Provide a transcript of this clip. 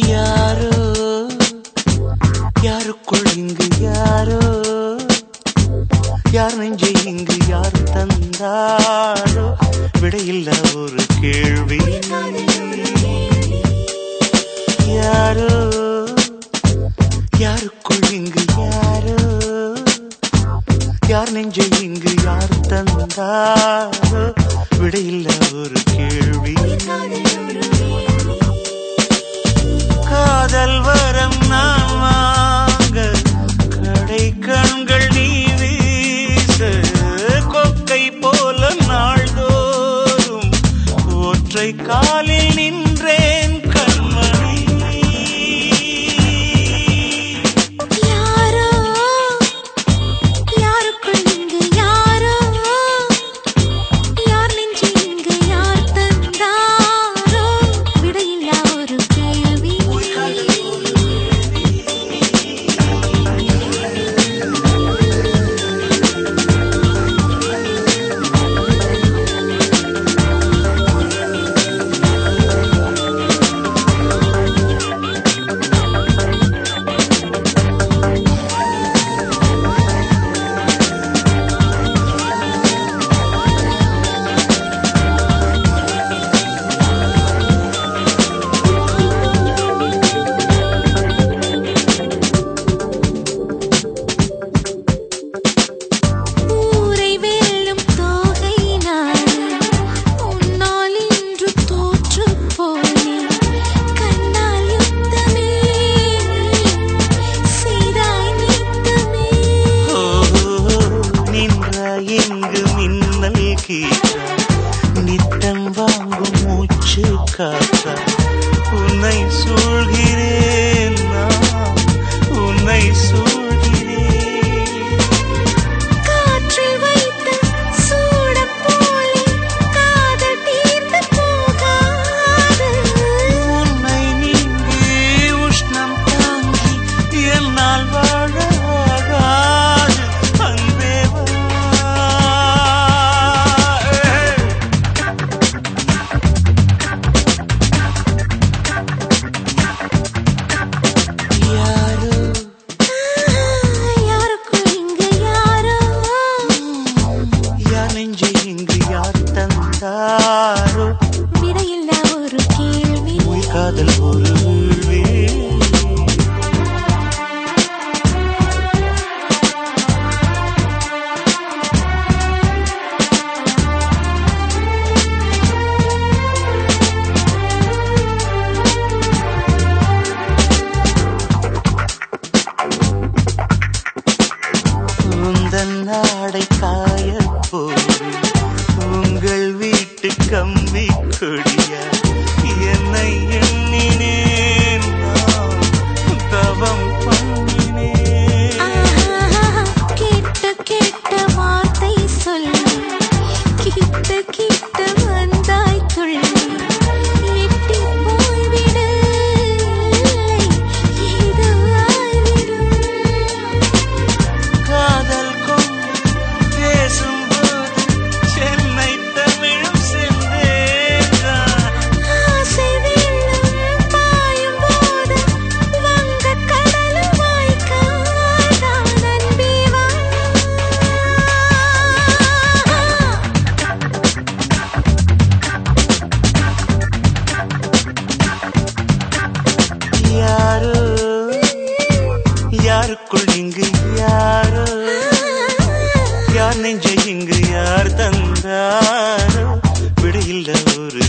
யாரோ? யாருக்குள் இங்கு யாரோ? யார் நெஞ்சை இங்கு யார் தந்தாரோ விடையில்ல ஒரு கேள்வி. யாரோ? யாருக்குள் இங்கு யாரோ? யார் நெஞ்சை இங்கு யார் தந்தாரோ விடையில்ல ஒரு கேள்வி. முதல் வரம் நான் Tem vango muito cika பொன்னாடை காய போய் உங்கள் வீட்டு கம்பி கொடி. இங்கு யாரோ? யார் நெஞ்சை இங்கு யார் தந்தாரோ? விடையில்ல ஒரு